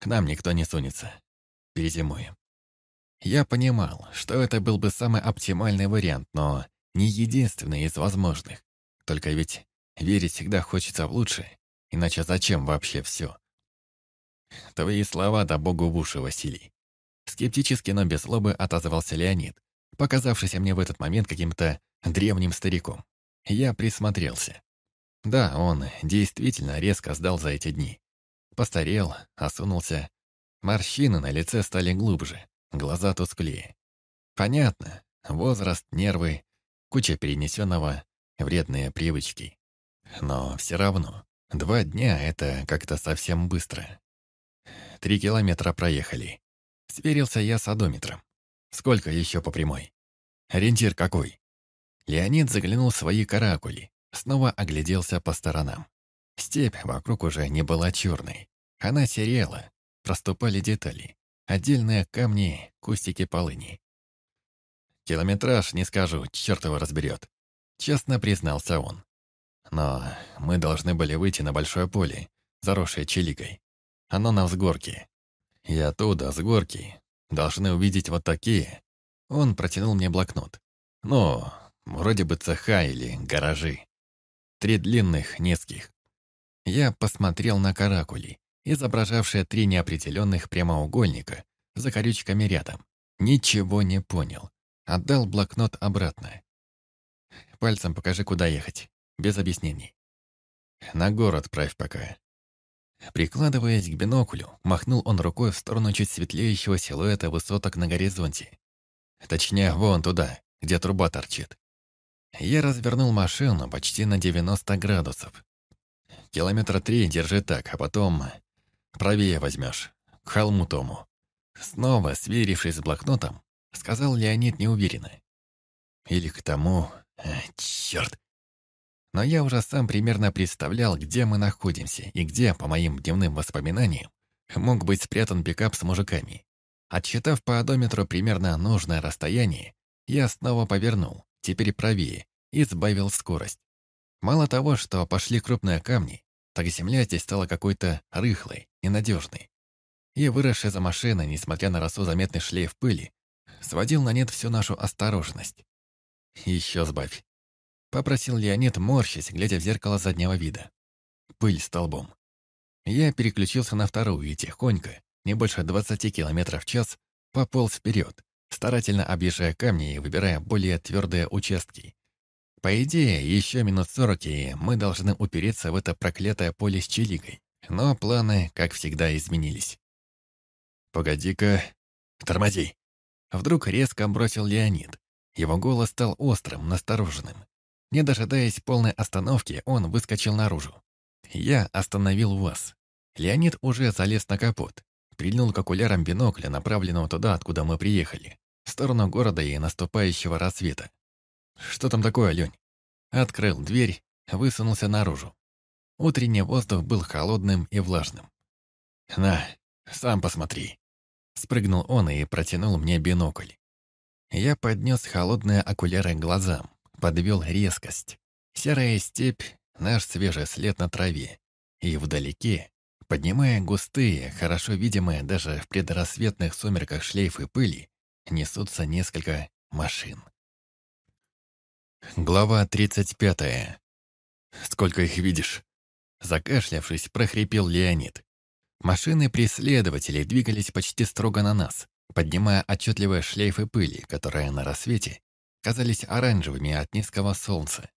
К нам никто не сунется. Перезимуем. Я понимал, что это был бы самый оптимальный вариант, но не единственный из возможных. Только ведь верить всегда хочется в лучшее, иначе зачем вообще все? Твои слова да богу в уши, Василий. Скептически, но без злобы отозвался Леонид, показавшийся мне в этот момент каким-то древним стариком. Я присмотрелся. Да, он действительно резко сдал за эти дни. Постарел, осунулся. Морщины на лице стали глубже, глаза тусклее. Понятно, возраст, нервы, куча перенесенного, вредные привычки. Но все равно, два дня — это как-то совсем быстро. Три километра проехали. Сверился я с одометром. Сколько еще по прямой? Ориентир какой? Леонид заглянул в свои каракули, снова огляделся по сторонам. Степь вокруг уже не была черной. Она серела, проступали детали. Отдельные камни, кустики полыни. Километраж, не скажу, черт его разберет. Честно признался он. Но мы должны были выйти на большое поле, заросшее челикой. Оно на взгорке. И оттуда, с горки, должны увидеть вот такие. Он протянул мне блокнот. Ну, Вроде бы цеха или гаражи. Три длинных, низких. Я посмотрел на каракули, изображавшие три неопределенных прямоугольника за корючками рядом. Ничего не понял. Отдал блокнот обратно. Пальцем покажи, куда ехать. Без объяснений. На город правь пока. Прикладываясь к биноклю, махнул он рукой в сторону чуть светлеющего силуэта высоток на горизонте. Точнее, вон туда, где труба торчит. Я развернул машину почти на 90 градусов. Километра три держи так, а потом правее возьмешь, к холму тому. Снова, сверившись с блокнотом, сказал Леонид неуверенно. Или к тому... А, черт! Но я уже сам примерно представлял, где мы находимся и где, по моим дневным воспоминаниям, мог быть спрятан пикап с мужиками. Отсчитав по одометру примерно нужное расстояние, я снова повернул, теперь правее, и сбавил скорость. Мало того, что пошли крупные камни, так земля здесь стала какой-то рыхлой, ненадежной. И выросший за машиной, несмотря на росу заметный шлейф пыли, сводил на нет всю нашу осторожность. «Еще сбавь», — попросил Леонид, морщась, глядя в зеркало заднего вида. Пыль столбом. Я переключился на вторую и тихонько, не больше 20 км в час, пополз вперед, старательно объезжая камни и выбирая более твердые участки. По идее, еще минут 40, и мы должны упереться в это проклятое поле с чилигой. Но планы, как всегда, изменились. «Погоди-ка, тормози!» Вдруг резко бросил Леонид. Его голос стал острым, настороженным. Не дожидаясь полной остановки, он выскочил наружу. Я остановил вас. Леонид уже залез на капот. Прильнул к окулярам бинокля, направленного туда, откуда мы приехали. В сторону города и наступающего рассвета. «Что там такое, Лень?» Открыл дверь, высунулся наружу. Утренний воздух был холодным и влажным. «На, сам посмотри». Спрыгнул он и протянул мне бинокль. Я поднес холодные окуляры к глазам, подвел резкость. Серая степь — наш свежий след на траве. И вдалеке, поднимая густые, хорошо видимые даже в предрассветных сумерках шлейфы пыли, несутся несколько машин. Глава 35. «Сколько их видишь?» Закашлявшись, прохрипел Леонид. Машины преследователей двигались почти строго на нас, поднимая отчетливые шлейфы пыли, которые на рассвете казались оранжевыми от низкого солнца.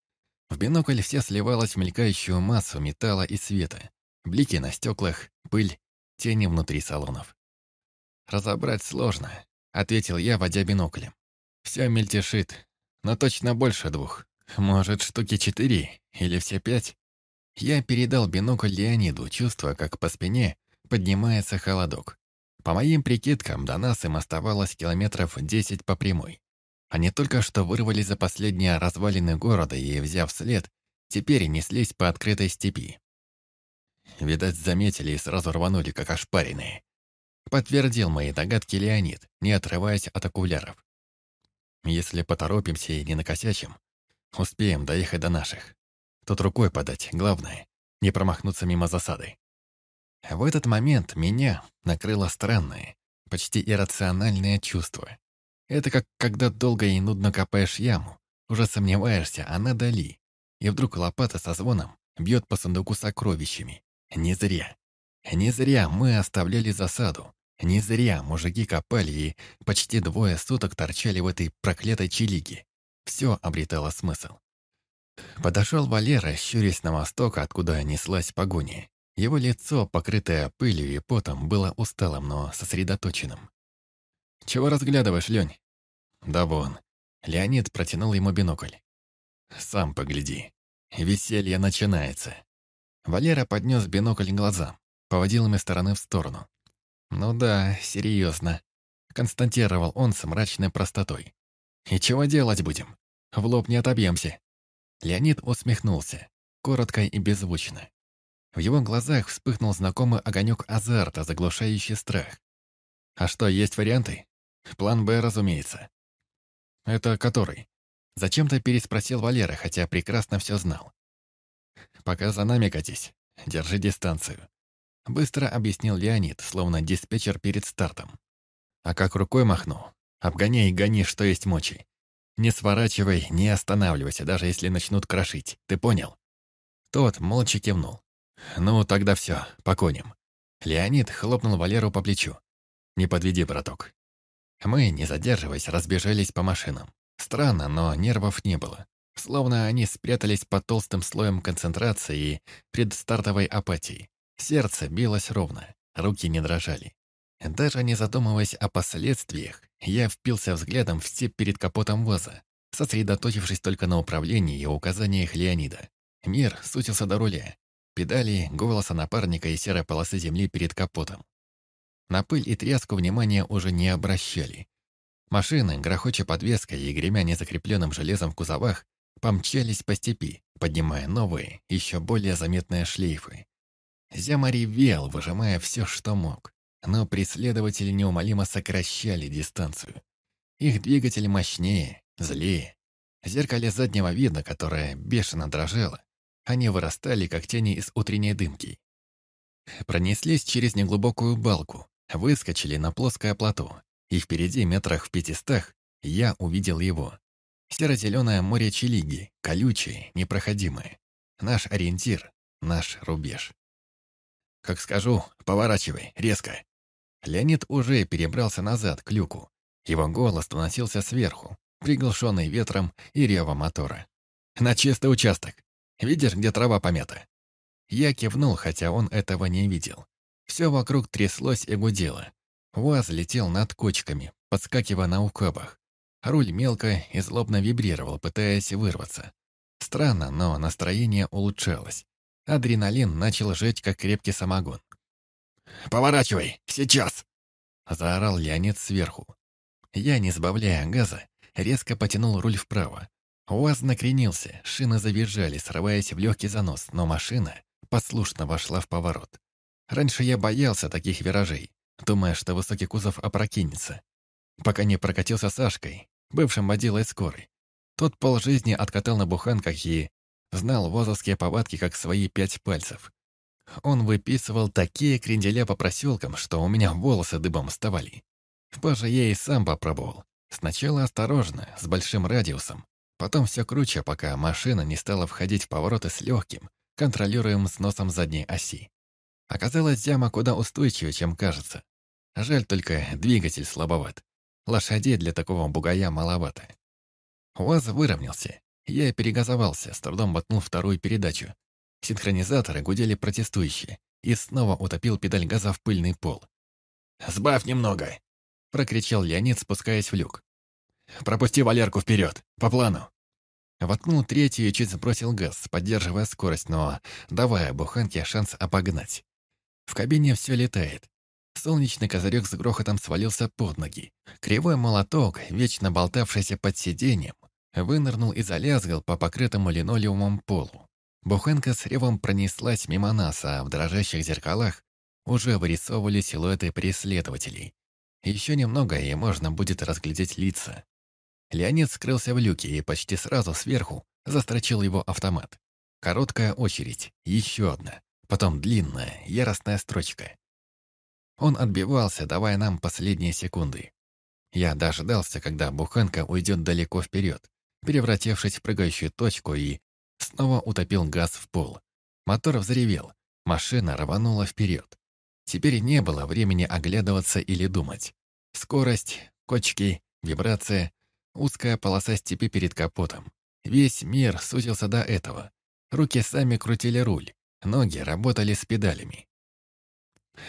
В бинокль все сливалось в мелькающую массу металла и света. Блики на стеклах, пыль, тени внутри салонов. «Разобрать сложно», — ответил я, водя биноклем. «Все мельтешит, но точно больше двух. Может, штуки четыре или все пять?» Я передал бинокль Леониду, чувствуя, как по спине поднимается холодок. По моим прикидкам, до нас им оставалось километров десять по прямой. Они только что вырвались за последние развалины города и, взяв след, теперь неслись по открытой степи. Видать, заметили и сразу рванули, как ошпаренные. Подтвердил мои догадки Леонид, не отрываясь от окуляров. Если поторопимся и не накосячим, успеем доехать до наших. Тут рукой подать, главное, не промахнуться мимо засады. В этот момент меня накрыло странное, почти иррациональное чувство. Это как когда долго и нудно копаешь яму, уже сомневаешься, она дали, и вдруг лопата со звоном бьет по сундуку сокровищами. Не зря. Не зря мы оставляли засаду. Не зря мужики копали и почти двое суток торчали в этой проклятой чилиге. Все обретало смысл. Подошел Валера, щурясь на восток, откуда неслась погоня. Его лицо, покрытое пылью и потом, было усталым, но сосредоточенным. «Чего разглядываешь, Лень?» «Да вон». Леонид протянул ему бинокль. «Сам погляди. Веселье начинается». Валера поднес бинокль глазам, поводил им из стороны в сторону. «Ну да, серьезно», — констатировал он с мрачной простотой. «И чего делать будем? В лоб не отобьемся». Леонид усмехнулся, коротко и беззвучно. В его глазах вспыхнул знакомый огонек азарта, заглушающий страх. «А что, есть варианты?» «План Б, разумеется». «Это который?» Зачем-то переспросил Валера, хотя прекрасно все знал. «Пока за нами катись. Держи дистанцию». Быстро объяснил Леонид, словно диспетчер перед стартом. «А как рукой махну? Обгоняй гони, что есть мочи. Не сворачивай, не останавливайся, даже если начнут крошить. Ты понял?» Тот молча кивнул. «Ну, тогда все, поконим». Леонид хлопнул Валеру по плечу. «Не подведи, браток». Мы, не задерживаясь, разбежались по машинам. Странно, но нервов не было. Словно они спрятались под толстым слоем концентрации и предстартовой апатии. Сердце билось ровно, руки не дрожали. Даже не задумываясь о последствиях, я впился взглядом в степь перед капотом ВАЗа, сосредоточившись только на управлении и указаниях Леонида. Мир сутился до руля. Педали, голоса напарника и серой полосы земли перед капотом. На пыль и тряску внимания уже не обращали. Машины, грохоча подвеской и гремя незакрепленным железом в кузовах, помчались по степи, поднимая новые, еще более заметные шлейфы. Зяма ревел, выжимая все, что мог. Но преследователи неумолимо сокращали дистанцию. Их двигатель мощнее, злее. Зеркале заднего вида, которое бешено дрожало, они вырастали, как тени из утренней дымки. Пронеслись через неглубокую балку, выскочили на плоское плато, и впереди, метрах в пятистах, я увидел его. Серо-зеленое море Чилиги, колючее, непроходимое. Наш ориентир, наш рубеж. Как скажу, поворачивай, резко. Леонид уже перебрался назад к люку. Его голос доносился сверху, приглушенный ветром и ревом мотора. «На чистый участок. Видишь, где трава помята?» Я кивнул, хотя он этого не видел. Все вокруг тряслось и гудело. УАЗ летел над кочками, подскакивая на укобах. Руль мелко и злобно вибрировал, пытаясь вырваться. Странно, но настроение улучшалось. Адреналин начал жечь, как крепкий самогон. «Поворачивай! Сейчас!» Заорал Леонид сверху. Я, не сбавляя газа, резко потянул руль вправо. УАЗ накренился, шины завизжали, срываясь в легкий занос, но машина послушно вошла в поворот. Раньше я боялся таких виражей, думая, что высокий кузов опрокинется. Пока не прокатился Сашкой, бывшим водилой скорой. Тот полжизни откатал на буханках и знал возовские повадки как свои пять пальцев. Он выписывал такие кренделя по проселкам, что у меня волосы дыбом вставали. Позже я и сам попробовал. Сначала осторожно, с большим радиусом. Потом все круче, пока машина не стала входить в повороты с легким, контролируемым сносом задней оси. Оказалось, яма куда устойчивее, чем кажется. Жаль только, двигатель слабоват. Лошадей для такого бугая маловато. УАЗ выровнялся. Я перегазовался, с трудом ботнул вторую передачу, Синхронизаторы гудели протестующие, и снова утопил педаль газа в пыльный пол. «Сбавь немного!» — прокричал Леонид, спускаясь в люк. «Пропусти Валерку вперед, по плану!» Воткнул третью и чуть сбросил газ, поддерживая скорость, но давая буханке шанс обогнать. В кабине все летает. Солнечный козырек с грохотом свалился под ноги. Кривой молоток, вечно болтавшийся под сиденьем, вынырнул и залязгал по покрытому линолеумом полу. Бухенка с ревом пронеслась мимо нас, а в дрожащих зеркалах уже вырисовывали силуэты преследователей. Еще немного, и можно будет разглядеть лица. Леонид скрылся в люке и почти сразу сверху застрочил его автомат. Короткая очередь, еще одна, потом длинная, яростная строчка. Он отбивался, давая нам последние секунды. Я дождался, когда Бухенко уйдет далеко вперед, превратившись в прыгающую точку и Снова утопил газ в пол. Мотор взревел. Машина рванула вперед. Теперь не было времени оглядываться или думать. Скорость, кочки, вибрация, узкая полоса степи перед капотом. Весь мир сузился до этого. Руки сами крутили руль, ноги работали с педалями.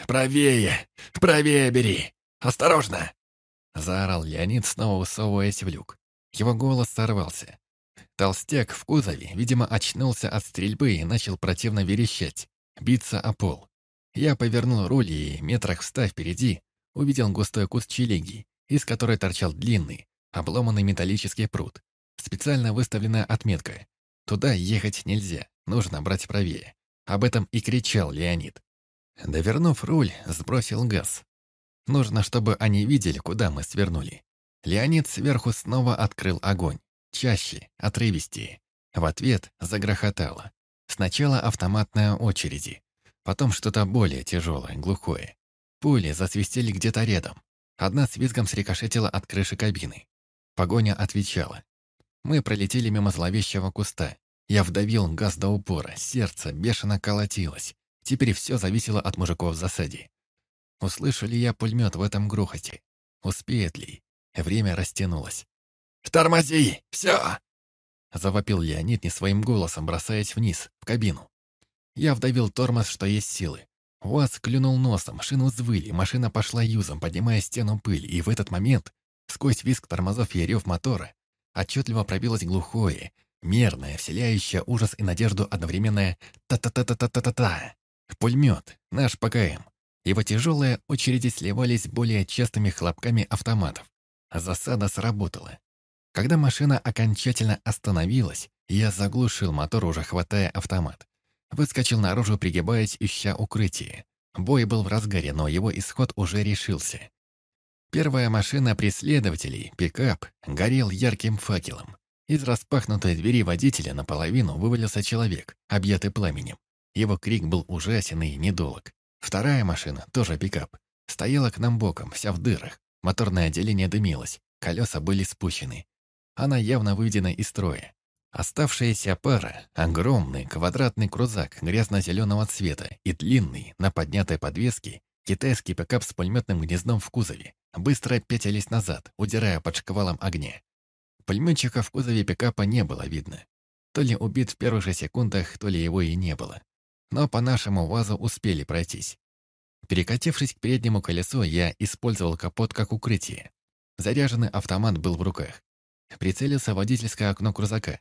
«Правее! Правее бери! Осторожно!» Заорал Леонид, снова высовываясь в люк. Его голос сорвался. Толстяк в кузове, видимо, очнулся от стрельбы и начал противно верещать, биться о пол. Я повернул руль и, метрах в впереди, увидел густой куст челеги, из которой торчал длинный, обломанный металлический пруд. Специально выставленная отметка. Туда ехать нельзя, нужно брать правее. Об этом и кричал Леонид. Довернув руль, сбросил газ. Нужно, чтобы они видели, куда мы свернули. Леонид сверху снова открыл огонь. Чаще, отрывистее. В ответ загрохотало. Сначала автоматная очереди, потом что-то более тяжелое, глухое. Пули засвистели где-то рядом. Одна с визгом срикошетила от крыши кабины. Погоня отвечала. Мы пролетели мимо зловещего куста. Я вдавил газ до упора, сердце бешено колотилось. Теперь все зависело от мужиков в засаде. Услышу ли я пулемет в этом грохоте? Успеет ли? Время растянулось. «Тормози! Все!» Завопил Леонид не своим голосом, бросаясь вниз, в кабину. Я вдавил тормоз, что есть силы. УАЗ клюнул носом, шину взвыли, машина пошла юзом, поднимая стену пыль, и в этот момент, сквозь визг тормозов и рев мотора, отчетливо пробилось глухое, мерное, вселяющее ужас и надежду одновременное «та-та-та-та-та-та-та». Пулемет, наш ПКМ. Его тяжелые очереди сливались более частыми хлопками автоматов. Засада сработала. Когда машина окончательно остановилась, я заглушил мотор, уже хватая автомат. Выскочил наружу, пригибаясь, ища укрытие. Бой был в разгаре, но его исход уже решился. Первая машина преследователей, пикап, горел ярким факелом. Из распахнутой двери водителя наполовину вывалился человек, объятый пламенем. Его крик был ужасен и недолг. Вторая машина, тоже пикап, стояла к нам боком, вся в дырах. Моторное отделение дымилось, колеса были спущены. Она явно выведена из строя. Оставшаяся пара — огромный квадратный крузак грязно-зеленого цвета и длинный, на поднятой подвеске, китайский пикап с пулеметным гнездом в кузове, быстро пятились назад, удирая под шквалом огня. Пулеметчика в кузове пикапа не было видно. То ли убит в первых же секундах, то ли его и не было. Но по нашему ВАЗу успели пройтись. Перекатившись к переднему колесу, я использовал капот как укрытие. Заряженный автомат был в руках. Прицелился в водительское окно крузака.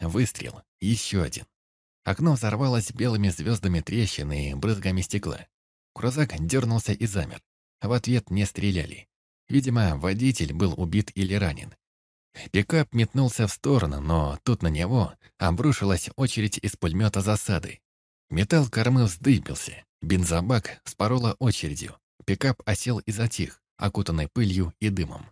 Выстрел. Еще один. Окно взорвалось белыми звездами трещин и брызгами стекла. Крузак дернулся и замер. В ответ не стреляли. Видимо, водитель был убит или ранен. Пикап метнулся в сторону, но тут на него обрушилась очередь из пулемета засады. Металл кормы вздыбился. Бензобак спорола очередью. Пикап осел и затих, окутанный пылью и дымом.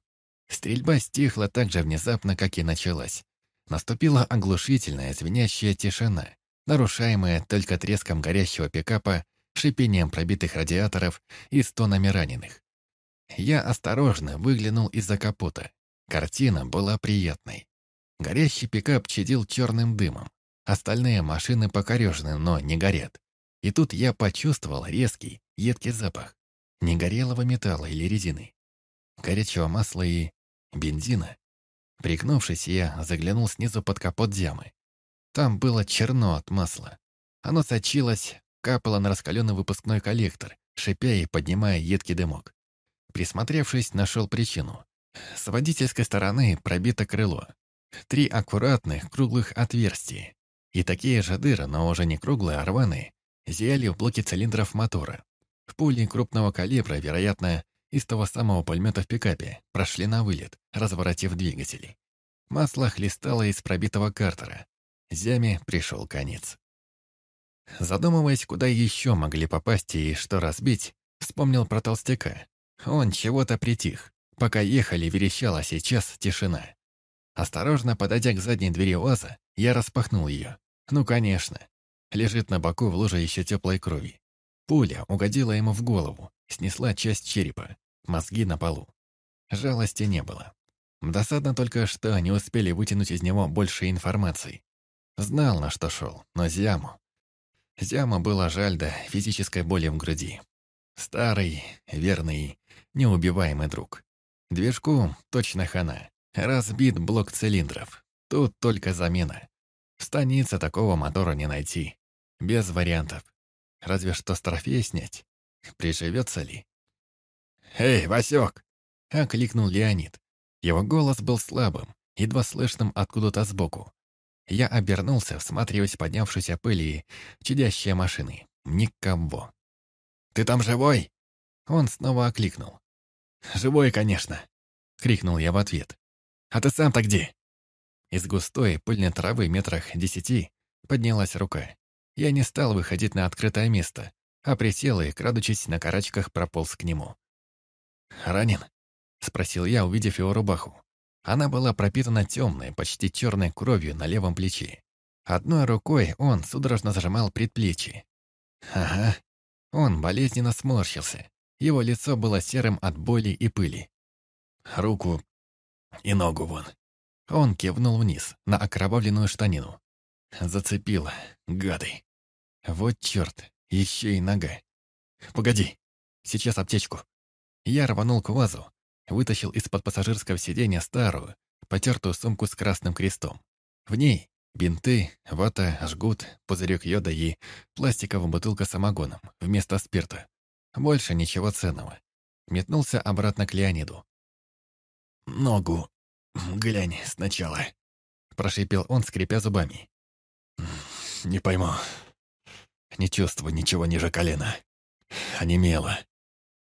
Стрельба стихла так же внезапно, как и началась. Наступила оглушительная, звенящая тишина, нарушаемая только треском горящего пикапа, шипением пробитых радиаторов и стонами раненых. Я осторожно выглянул из-за капота. Картина была приятной. Горящий пикап чадил черным дымом. Остальные машины покорежены, но не горят. И тут я почувствовал резкий, едкий запах. Негорелого металла или резины. Горячего масла и бензина. Пригнувшись, я заглянул снизу под капот Дямы. Там было черно от масла. Оно сочилось, капало на раскаленный выпускной коллектор, шипя и поднимая едкий дымок. Присмотревшись, нашел причину. С водительской стороны пробито крыло. Три аккуратных круглых отверстия. И такие же дыры, но уже не круглые, а рваные, зияли в блоке цилиндров мотора. Пули крупного калибра, вероятно, из того самого пулемета в пикапе прошли на вылет, разворотив двигатели. Масло хлестало из пробитого картера. Зяме пришел конец. Задумываясь, куда еще могли попасть и что разбить, вспомнил про толстяка. Он чего-то притих. Пока ехали, верещала сейчас тишина. Осторожно подойдя к задней двери УАЗа, я распахнул ее. Ну, конечно. Лежит на боку в луже еще теплой крови. Пуля угодила ему в голову, снесла часть черепа мозги на полу. Жалости не было. Досадно только, что не успели вытянуть из него больше информации. Знал, на что шел, но Зяму... Зяму было жаль до физической боли в груди. Старый, верный, неубиваемый друг. Движку точно хана. Разбит блок цилиндров. Тут только замена. В станице такого мотора не найти. Без вариантов. Разве что с трофея снять. Приживется ли? «Эй, Васек!» — окликнул Леонид. Его голос был слабым, едва слышным откуда-то сбоку. Я обернулся, всматриваясь в поднявшуюся пыль и чудящие машины. Никого. «Ты там живой?» Он снова окликнул. «Живой, конечно!» — крикнул я в ответ. «А ты сам-то где?» Из густой пыльной травы метрах десяти поднялась рука. Я не стал выходить на открытое место, а присел и, крадучись на карачках, прополз к нему. «Ранен?» — спросил я, увидев его рубаху. Она была пропитана темной, почти черной кровью на левом плече. Одной рукой он судорожно зажимал предплечье. Ага. Он болезненно сморщился. Его лицо было серым от боли и пыли. «Руку и ногу вон. Он кивнул вниз, на окровавленную штанину. Зацепило, гады. Вот черт, еще и нога. Погоди, сейчас аптечку. Я рванул к вазу, вытащил из-под пассажирского сиденья старую, потертую сумку с красным крестом. В ней бинты, вата, жгут, пузырек йода и пластиковая бутылка самогоном вместо спирта. Больше ничего ценного. Метнулся обратно к Леониду. «Ногу глянь сначала», — прошипел он, скрипя зубами. «Не пойму. Не чувствую ничего ниже колена. Онемело».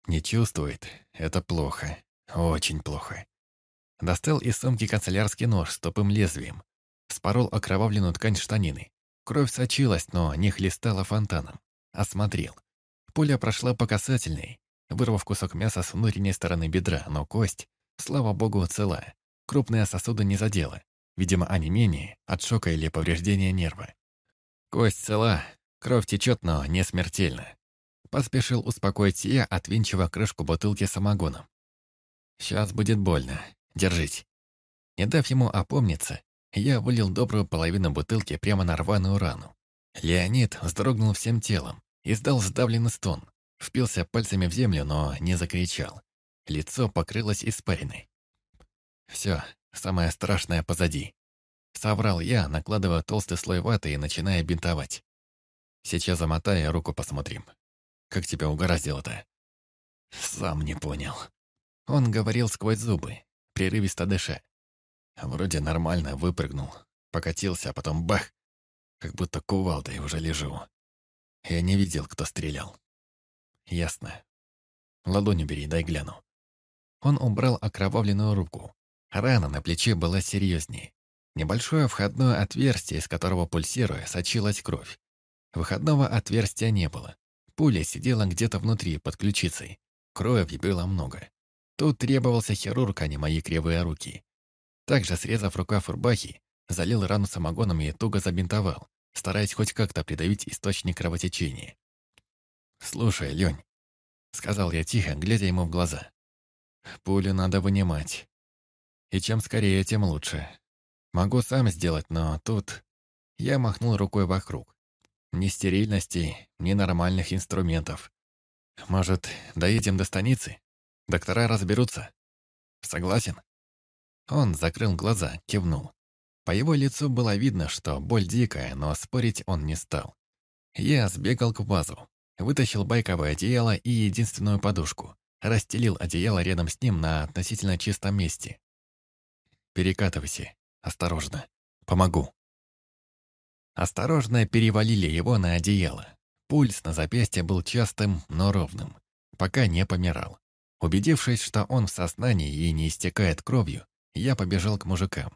«Не чувствует? Это плохо. Очень плохо». Достал из сумки канцелярский нож с тупым лезвием. Спорол окровавленную ткань штанины. Кровь сочилась, но не хлестала фонтаном. Осмотрел. Пуля прошла по касательной, вырвав кусок мяса с внутренней стороны бедра, но кость, слава богу, цела. Крупные сосуды не задела. Видимо, они менее от шока или повреждения нерва. Кость цела, кровь течет, но не смертельно. Поспешил успокоить я, отвинчивая крышку бутылки самогоном. «Сейчас будет больно. Держись». Не дав ему опомниться, я вылил добрую половину бутылки прямо на рваную рану. Леонид вздрогнул всем телом, издал сдавленный стон, впился пальцами в землю, но не закричал. Лицо покрылось испариной. Все, самое страшное позади. Соврал я, накладывая толстый слой ваты и начиная бинтовать. Сейчас замотай, руку посмотрим. Как тебя угораздило-то? Сам не понял. Он говорил сквозь зубы, прерывисто дыша. Вроде нормально выпрыгнул, покатился, а потом бах, как будто кувалдой уже лежу. Я не видел, кто стрелял. Ясно. Ладонь убери, дай гляну. Он убрал окровавленную руку. Рана на плече была серьезнее. Небольшое входное отверстие, из которого пульсируя, сочилась кровь. Выходного отверстия не было. Пуля сидела где-то внутри, под ключицей. Крови было много. Тут требовался хирург, а не мои кривые руки. Также, срезав рукав рубахи, залил рану самогоном и туго забинтовал, стараясь хоть как-то придавить источник кровотечения. «Слушай, Лень», — сказал я тихо, глядя ему в глаза. «Пулю надо вынимать. И чем скорее, тем лучше. Могу сам сделать, но тут...» Я махнул рукой вокруг. Ни стерильности, ни нормальных инструментов. Может, доедем до станицы? Доктора разберутся. Согласен? Он закрыл глаза, кивнул. По его лицу было видно, что боль дикая, но спорить он не стал. Я сбегал к базу, вытащил байковое одеяло и единственную подушку, расстелил одеяло рядом с ним на относительно чистом месте. «Перекатывайся, осторожно. Помогу». Осторожно перевалили его на одеяло. Пульс на запястье был частым, но ровным, пока не помирал. Убедившись, что он в сознании и не истекает кровью, я побежал к мужикам.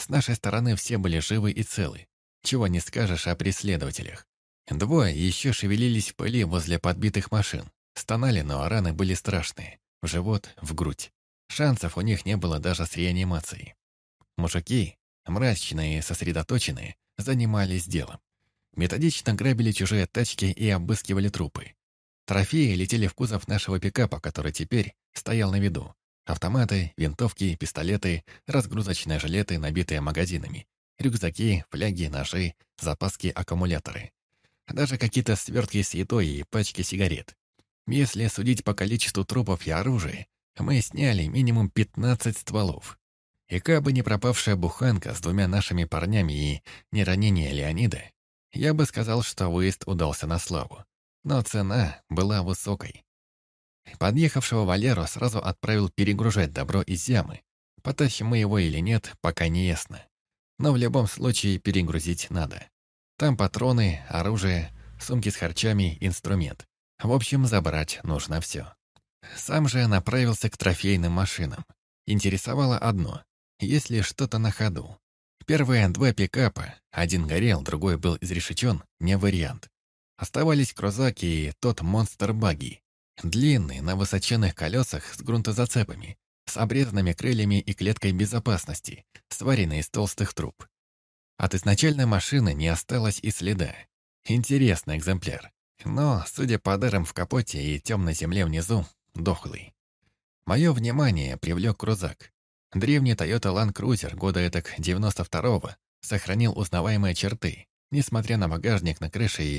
С нашей стороны все были живы и целы. Чего не скажешь о преследователях. Двое еще шевелились в пыли возле подбитых машин. Стонали, но раны были страшные. В живот, в грудь. Шансов у них не было даже с реанимацией. Мужики, мрачные и сосредоточенные, занимались делом. Методично грабили чужие тачки и обыскивали трупы. Трофеи летели в кузов нашего пикапа, который теперь стоял на виду. Автоматы, винтовки, пистолеты, разгрузочные жилеты, набитые магазинами, рюкзаки, фляги, ножи, запаски, аккумуляторы. Даже какие-то свертки с едой и пачки сигарет. Если судить по количеству трупов и оружия, мы сняли минимум 15 стволов. И как бы не пропавшая буханка с двумя нашими парнями и не ранение Леонида, я бы сказал, что выезд удался на славу. Но цена была высокой. Подъехавшего Валеру сразу отправил перегружать добро из ямы. Потащим мы его или нет, пока не ясно. Но в любом случае перегрузить надо. Там патроны, оружие, сумки с харчами, инструмент. В общем, забрать нужно все. Сам же направился к трофейным машинам. Интересовало одно — есть ли что-то на ходу. Первые два пикапа, один горел, другой был изрешечен, не вариант. Оставались крузак и тот монстр-багги. Длинный, на высоченных колесах с грунтозацепами, с обрезанными крыльями и клеткой безопасности, сваренной из толстых труб. От изначальной машины не осталось и следа. Интересный экземпляр. Но, судя по дырам в капоте и темной земле внизу, дохлый. Мое внимание привлек крузак. Древний Toyota Land Cruiser года этак 92-го сохранил узнаваемые черты, несмотря на багажник на крыше и